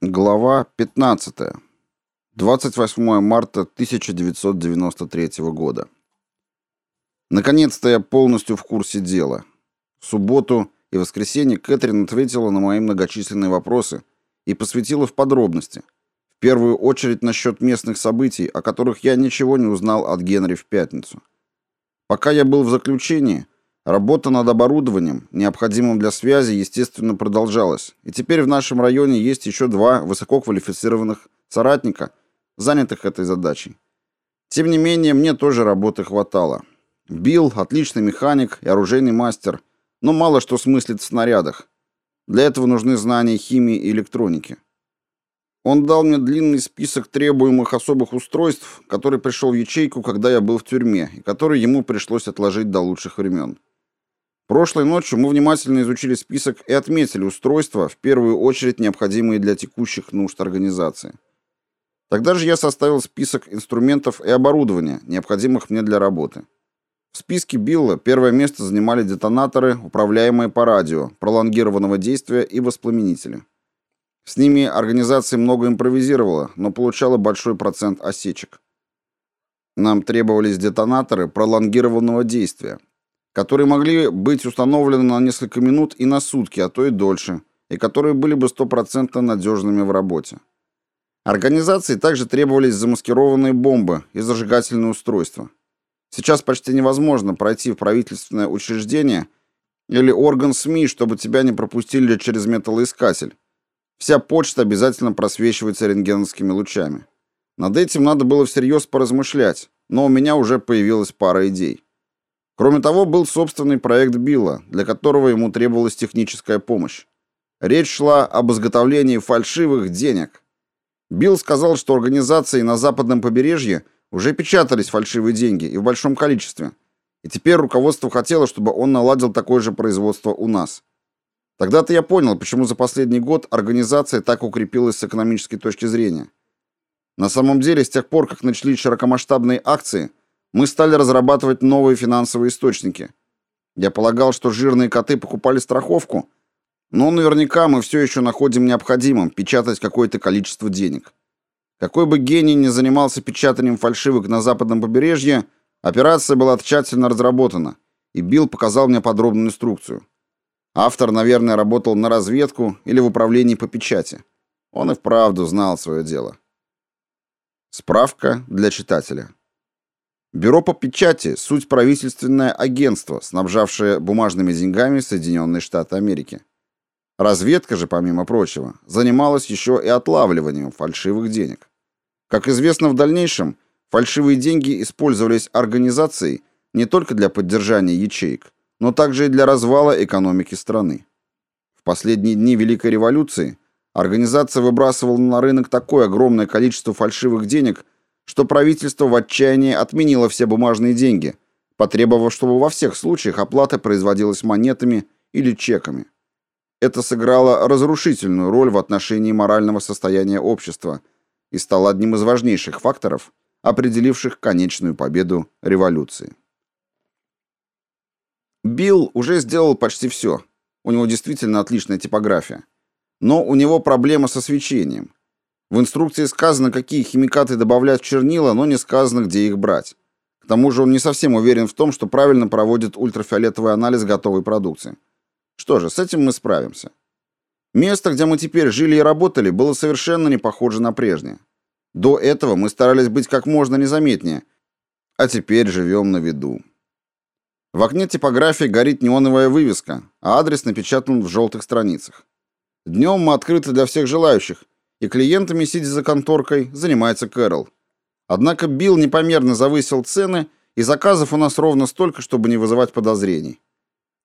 Глава 15. 28 марта 1993 года. Наконец-то я полностью в курсе дела. В субботу и воскресенье Кэтрин ответила на мои многочисленные вопросы и посвятила в подробности. В первую очередь насчет местных событий, о которых я ничего не узнал от Генри в пятницу. Пока я был в заключении, Работа над оборудованием, необходимым для связи, естественно, продолжалась, и теперь в нашем районе есть еще два высококвалифицированных соратника, занятых этой задачей. Тем не менее, мне тоже работы хватало. Билл – отличный механик и оружейный мастер, но мало что смыслит в снарядах. Для этого нужны знания химии и электроники. Он дал мне длинный список требуемых особых устройств, который пришел в ячейку, когда я был в тюрьме, и который ему пришлось отложить до лучших времен. Прошлой ночью мы внимательно изучили список и отметили устройства, в первую очередь необходимые для текущих нужд организации. Тогда же я составил список инструментов и оборудования, необходимых мне для работы. В списке Билла первое место занимали детонаторы, управляемые по радио, пролонгированного действия и воспламенители. С ними организация много импровизировала, но получала большой процент осечек. Нам требовались детонаторы пролонгированного действия, которые могли быть установлены на несколько минут и на сутки, а то и дольше, и которые были бы стопроцентно надежными в работе. Организации также требовались замаскированные бомбы и зажигательные устройства. Сейчас почти невозможно пройти в правительственное учреждение или орган СМИ, чтобы тебя не пропустили через металлоискатель. Вся почта обязательно просвечивается рентгеновскими лучами. Над этим надо было всерьез поразмышлять, но у меня уже появилась пара идей. Кроме того, был собственный проект Билла, для которого ему требовалась техническая помощь. Речь шла об изготовлении фальшивых денег. Билл сказал, что организации на западном побережье уже печатались фальшивые деньги и в большом количестве. И теперь руководство хотело, чтобы он наладил такое же производство у нас. Тогда-то я понял, почему за последний год организация так укрепилась с экономической точки зрения. На самом деле, с тех пор, как начались широкомасштабные акции, мы стали разрабатывать новые финансовые источники. Я полагал, что жирные коты покупали страховку, но наверняка мы все еще находим необходимым печатать какое-то количество денег. Какой бы гений ни занимался печатанием фальшивок на западном побережье, операция была тщательно разработана, и Билл показал мне подробную инструкцию. Автор, наверное, работал на разведку или в управлении по печати. Он и вправду знал свое дело. Справка для читателя. Бюро по печати – суть правительственное агентство, снабжавшее бумажными деньгами Соединенные Штаты Америки. Разведка же, помимо прочего, занималась еще и отлавливанием фальшивых денег. Как известно в дальнейшем, фальшивые деньги использовались организацией не только для поддержания ячеек, но также и для развала экономики страны. В последние дни Великой революции организация выбрасывала на рынок такое огромное количество фальшивых денег – что правительство в отчаянии отменило все бумажные деньги, потребовав, чтобы во всех случаях оплата производилась монетами или чеками. Это сыграло разрушительную роль в отношении морального состояния общества и стало одним из важнейших факторов, определивших конечную победу революции. Билл уже сделал почти все. У него действительно отличная типография. Но у него проблема со свечением. В инструкции сказано, какие химикаты добавлять в чернила, но не сказано, где их брать. К тому же он не совсем уверен в том, что правильно проводит ультрафиолетовый анализ готовой продукции. Что же, с этим мы справимся. Место, где мы теперь жили и работали, было совершенно не похоже на прежнее. До этого мы старались быть как можно незаметнее, а теперь живем на виду. В окне типографии горит неоновая вывеска, а адрес напечатан в желтых страницах. Днем мы открыты для всех желающих, и клиентами, сидя за конторкой, занимается Кэрол. Однако Билл непомерно завысил цены, и заказов у нас ровно столько, чтобы не вызывать подозрений.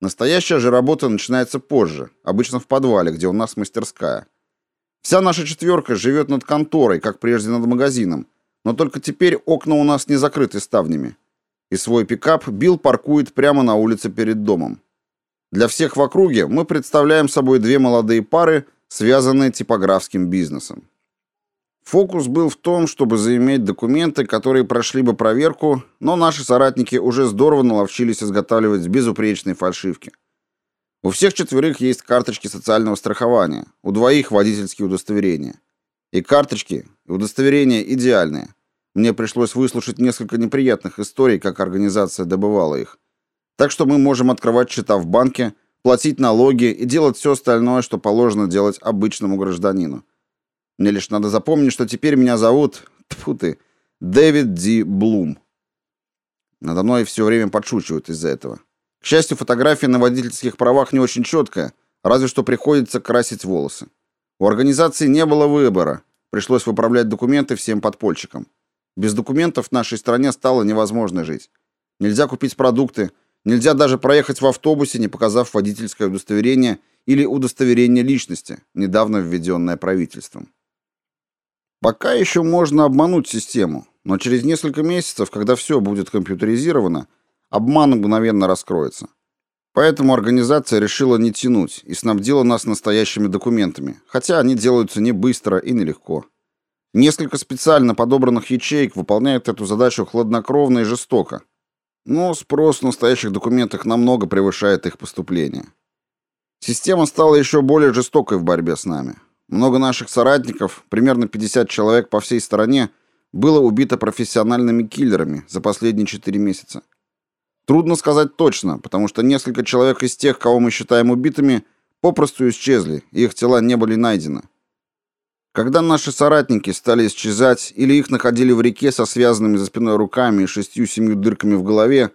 Настоящая же работа начинается позже, обычно в подвале, где у нас мастерская. Вся наша четверка живет над конторой, как прежде над магазином, но только теперь окна у нас не закрыты ставнями. И свой пикап Билл паркует прямо на улице перед домом. Для всех в округе мы представляем собой две молодые пары, связанные типографским бизнесом. Фокус был в том, чтобы заиметь документы, которые прошли бы проверку, но наши соратники уже здорово наловчились изготавливать безупречные фальшивки. У всех четверых есть карточки социального страхования, у двоих водительские удостоверения. И карточки, и удостоверения идеальные. Мне пришлось выслушать несколько неприятных историй, как организация добывала их. Так что мы можем открывать счета в банке, платить налоги и делать все остальное, что положено делать обычному гражданину. Мне лишь надо запомнить, что теперь меня зовут, тьфу ты, Дэвид Ди Блум. Надо мной все время подшучивают из-за этого. К счастью, фотография на водительских правах не очень четкая, разве что приходится красить волосы. У организации не было выбора, пришлось выправлять документы всем подпольщикам. Без документов в нашей стране стало невозможно жить. Нельзя купить продукты, нельзя даже проехать в автобусе, не показав водительское удостоверение или удостоверение личности, недавно введенное правительством. Пока еще можно обмануть систему, но через несколько месяцев, когда все будет компьютеризировано, обман мгновенно раскроется. Поэтому организация решила не тянуть и снабдила нас настоящими документами, хотя они делаются не быстро и нелегко. Несколько специально подобранных ячеек выполняют эту задачу хладнокровно и жестоко. Но спрос в настоящих документах намного превышает их поступление. Система стала еще более жестокой в борьбе с нами. Много наших соратников, примерно 50 человек по всей стране, было убито профессиональными киллерами за последние 4 месяца. Трудно сказать точно, потому что несколько человек из тех, кого мы считаем убитыми, попросту исчезли, и их тела не были найдены. Когда наши соратники стали исчезать или их находили в реке со связанными за спиной руками и шестью-семью дырками в голове,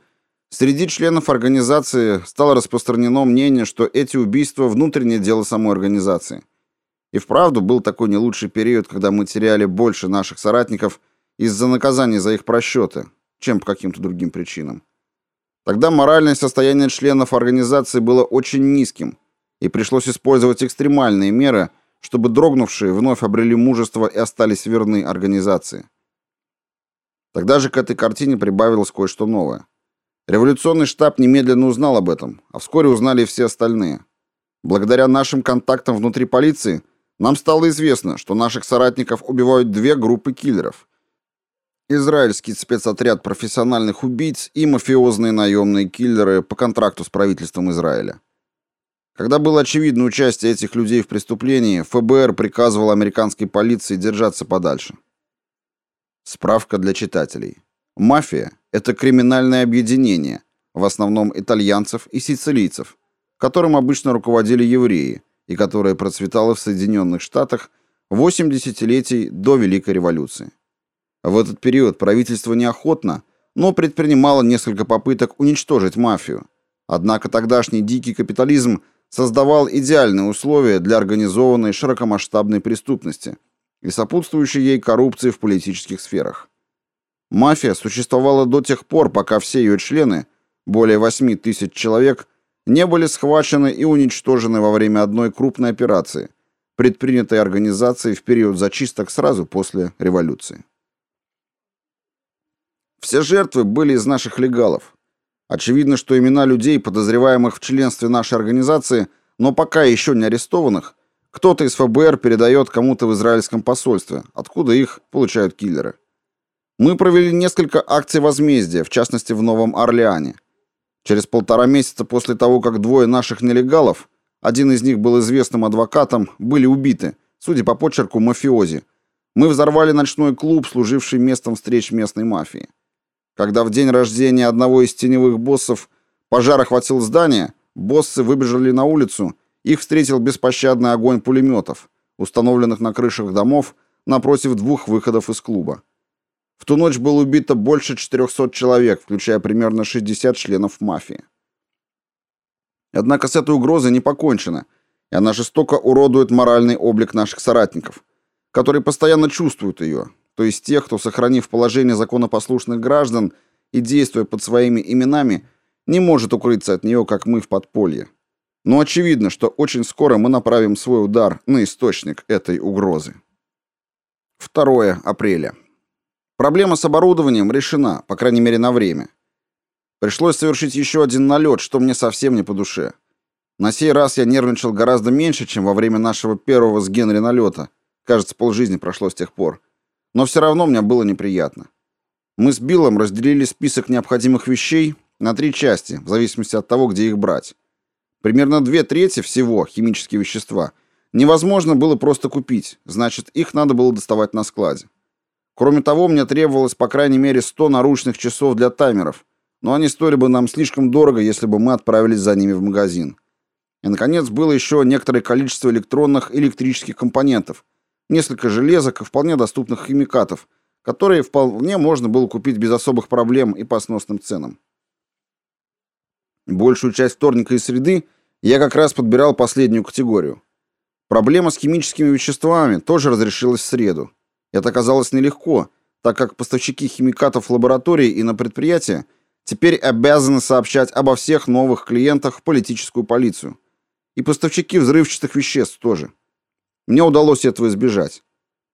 среди членов организации стало распространено мнение, что эти убийства внутреннее дело самой организации. И вправду был такой не лучший период, когда мы теряли больше наших соратников из-за наказаний за их просчеты, чем по каким-то другим причинам. Тогда моральное состояние членов организации было очень низким, и пришлось использовать экстремальные меры, чтобы дрогнувшие вновь обрели мужество и остались верны организации. Тогда же к этой картине прибавилось кое-что новое. Революционный штаб немедленно узнал об этом, а вскоре узнали и все остальные. Благодаря нашим контактам внутри полиции нам стало известно, что наших соратников убивают две группы киллеров, израильский спецотряд профессиональных убийц и мафиозные наемные киллеры по контракту с правительством Израиля. Когда было очевидно участие этих людей в преступлении, ФБР приказывал американской полиции держаться подальше. Справка для читателей. Мафия – это криминальное объединение, в основном итальянцев и сицилийцев, которым обычно руководили евреи и которое процветало в Соединенных Штатах 8 десятилетий до Великой революции. В этот период правительство неохотно, но предпринимало несколько попыток уничтожить мафию. Однако тогдашний дикий капитализм создавал идеальные условия для организованной широкомасштабной преступности и сопутствующей ей коррупции в политических сферах. Мафия существовала до тех пор, пока все ее члены, более 8 тысяч человек, не были схвачены и уничтожены во время одной крупной операции, предпринятой организацией в период зачисток сразу после революции. Все жертвы были из наших легалов. Очевидно, что имена людей, подозреваемых в членстве нашей организации, но пока еще не арестованных, кто-то из ФБР передает кому-то в израильском посольстве, откуда их получают киллеры. Мы провели несколько акций возмездия, в частности в Новом Орлеане. Через полтора месяца после того, как двое наших нелегалов, один из них был известным адвокатом, были убиты, судя по почерку мафиози, мы взорвали ночной клуб, служивший местом встреч местной мафии. Когда в день рождения одного из теневых боссов пожар охватил здание, боссы выбежали на улицу, их встретил беспощадный огонь пулеметов, установленных на крышах домов напротив двух выходов из клуба. В ту ночь было убито больше 400 человек, включая примерно 60 членов мафии. Однако с этой угрозой не покончено, и она жестоко уродует моральный облик наших соратников, которые постоянно чувствуют ее, то есть тех, кто, сохранив положение законопослушных граждан и действуя под своими именами, не может укрыться от нее, как мы в подполье. Но очевидно, что очень скоро мы направим свой удар на источник этой угрозы. 2 апреля. Проблема с оборудованием решена, по крайней мере на время. Пришлось совершить еще один налет, что мне совсем не по душе. На сей раз я нервничал гораздо меньше, чем во время нашего первого с Генри налета. Кажется, полжизни прошло с тех пор. Но все равно мне было неприятно. Мы с Биллом разделили список необходимых вещей на три части, в зависимости от того, где их брать. Примерно две трети всего химические вещества невозможно было просто купить, значит, их надо было доставать на складе. Кроме того, мне требовалось по крайней мере 100 наручных часов для таймеров, но они стоили бы нам слишком дорого, если бы мы отправились за ними в магазин. И, наконец, было еще некоторое количество электронных и электрических компонентов, несколько железок и вполне доступных химикатов, которые вполне можно было купить без особых проблем и по сносным ценам. Большую часть вторника и среды я как раз подбирал последнюю категорию. Проблема с химическими веществами тоже разрешилась в среду. Это оказалось нелегко, так как поставщики химикатов в лаборатории и на предприятия теперь обязаны сообщать обо всех новых клиентах в политическую полицию. И поставщики взрывчатых веществ тоже. Мне удалось этого избежать.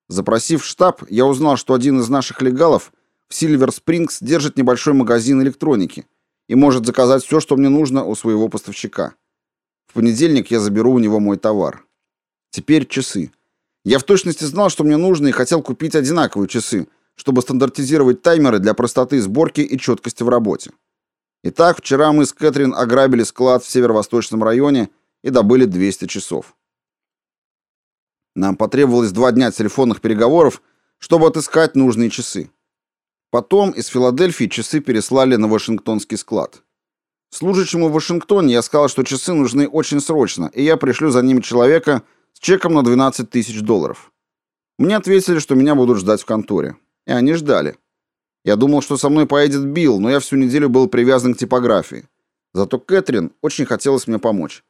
Запросив штаб, я узнал, что один из наших легалов в Сильвер Спрингс держит небольшой магазин электроники и может заказать все, что мне нужно у своего поставщика. В понедельник я заберу у него мой товар. Теперь часы. Я в точности знал, что мне нужно, и хотел купить одинаковые часы, чтобы стандартизировать таймеры для простоты сборки и четкости в работе. Итак, вчера мы с Кэтрин ограбили склад в северо-восточном районе и добыли 200 часов. Нам потребовалось два дня телефонных переговоров, чтобы отыскать нужные часы. Потом из Филадельфии часы переслали на Вашингтонский склад. Служащему в Вашингтоне я сказал, что часы нужны очень срочно, и я пришлю за ними человека с чеком на 12 тысяч долларов. Мне ответили, что меня будут ждать в конторе. И они ждали. Я думал, что со мной поедет Билл, но я всю неделю был привязан к типографии. Зато Кэтрин очень хотелось мне помочь.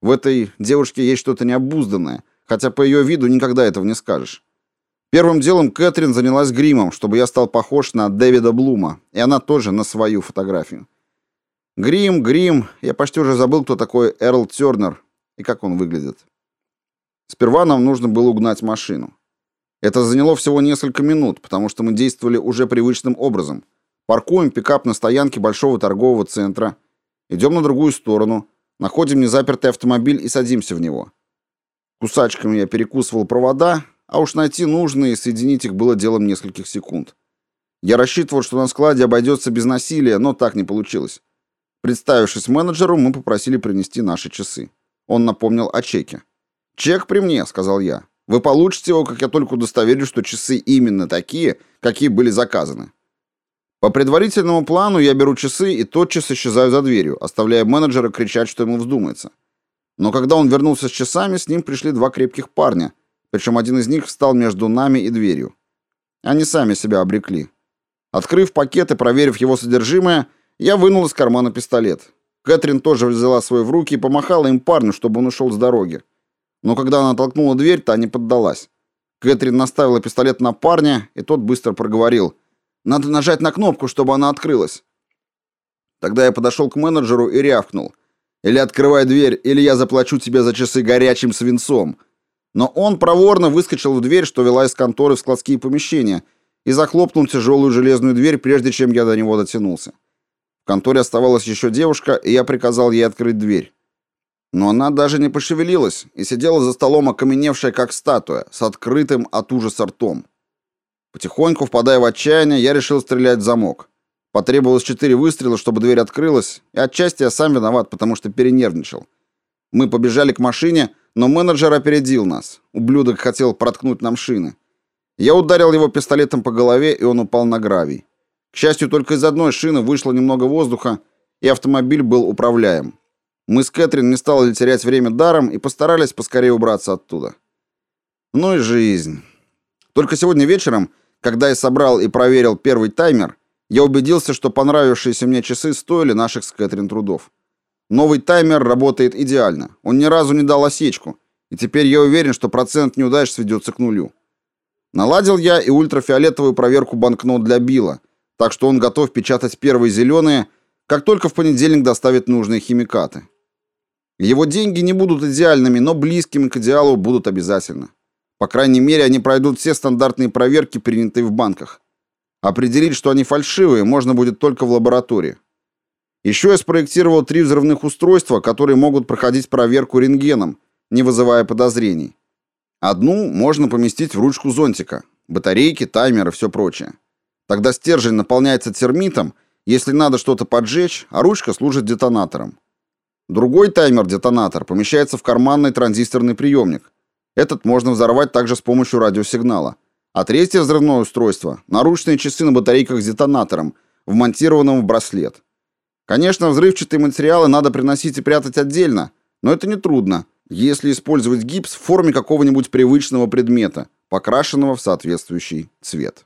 В этой девушке есть что-то необузданное, хотя по ее виду никогда этого не скажешь. Первым делом Кэтрин занялась гримом, чтобы я стал похож на Дэвида Блума, и она тоже на свою фотографию. Грим, грим, я почти уже забыл, кто такой Эрл Тернер и как он выглядит. Сперва нам нужно было угнать машину. Это заняло всего несколько минут, потому что мы действовали уже привычным образом. Паркуем пикап на стоянке большого торгового центра, идем на другую сторону, находим незапертый автомобиль и садимся в него. Кусачками я перекусывал провода, а уж найти нужные и соединить их было делом нескольких секунд. Я рассчитывал, что на складе обойдется без насилия, но так не получилось. Представившись менеджеру, мы попросили принести наши часы. Он напомнил о чеке. «Чек при мне», — сказал я. Вы получите его, как я только удостоверюсь, что часы именно такие, какие были заказаны. По предварительному плану я беру часы и тотчас исчезаю за дверью, оставляя менеджера кричать, что ему вздумается. Но когда он вернулся с часами, с ним пришли два крепких парня, причем один из них встал между нами и дверью. Они сами себя обрекли. Открыв пакет и проверив его содержимое, я вынул из кармана пистолет. Кэтрин тоже взяла свой в руки и помахала им парню, чтобы он ушел с дороги. Но когда она толкнула дверь, та не поддалась. Кэтрин наставила пистолет на парня, и тот быстро проговорил. «Надо нажать на кнопку, чтобы она открылась». Тогда я подошел к менеджеру и рявкнул. «Или открывай дверь, или я заплачу тебе за часы горячим свинцом». Но он проворно выскочил в дверь, что вела из конторы в складские помещения, и захлопнул тяжелую железную дверь, прежде чем я до него дотянулся. В конторе оставалась еще девушка, и я приказал ей открыть дверь. Но она даже не пошевелилась и сидела за столом, окаменевшая как статуя, с открытым от ужаса ртом. Потихоньку, впадая в отчаяние, я решил стрелять в замок. Потребовалось четыре выстрела, чтобы дверь открылась, и отчасти я сам виноват, потому что перенервничал. Мы побежали к машине, но менеджер опередил нас. Ублюдок хотел проткнуть нам шины. Я ударил его пистолетом по голове, и он упал на гравий. К счастью, только из одной шины вышло немного воздуха, и автомобиль был управляем. Мы с Кэтрин не стали терять время даром и постарались поскорее убраться оттуда. Ну и жизнь. Только сегодня вечером, когда я собрал и проверил первый таймер, я убедился, что понравившиеся мне часы стоили наших с Кэтрин трудов. Новый таймер работает идеально. Он ни разу не дал осечку, и теперь я уверен, что процент неудач сведется к нулю. Наладил я и ультрафиолетовую проверку банкнот для Билла, так что он готов печатать первые зеленые, как только в понедельник доставит нужные химикаты. Его деньги не будут идеальными, но близкими к идеалу будут обязательно. По крайней мере, они пройдут все стандартные проверки, принятые в банках. Определить, что они фальшивые, можно будет только в лаборатории. Еще я спроектировал три взрывных устройства, которые могут проходить проверку рентгеном, не вызывая подозрений. Одну можно поместить в ручку зонтика. Батарейки, таймеры, все прочее. Тогда стержень наполняется термитом, если надо что-то поджечь, а ручка служит детонатором. Другой таймер-детонатор помещается в карманный транзисторный приемник. Этот можно взорвать также с помощью радиосигнала. А третье взрывное устройство – наручные часы на батарейках с детонатором, вмонтированным в браслет. Конечно, взрывчатые материалы надо приносить и прятать отдельно, но это не трудно, если использовать гипс в форме какого-нибудь привычного предмета, покрашенного в соответствующий цвет.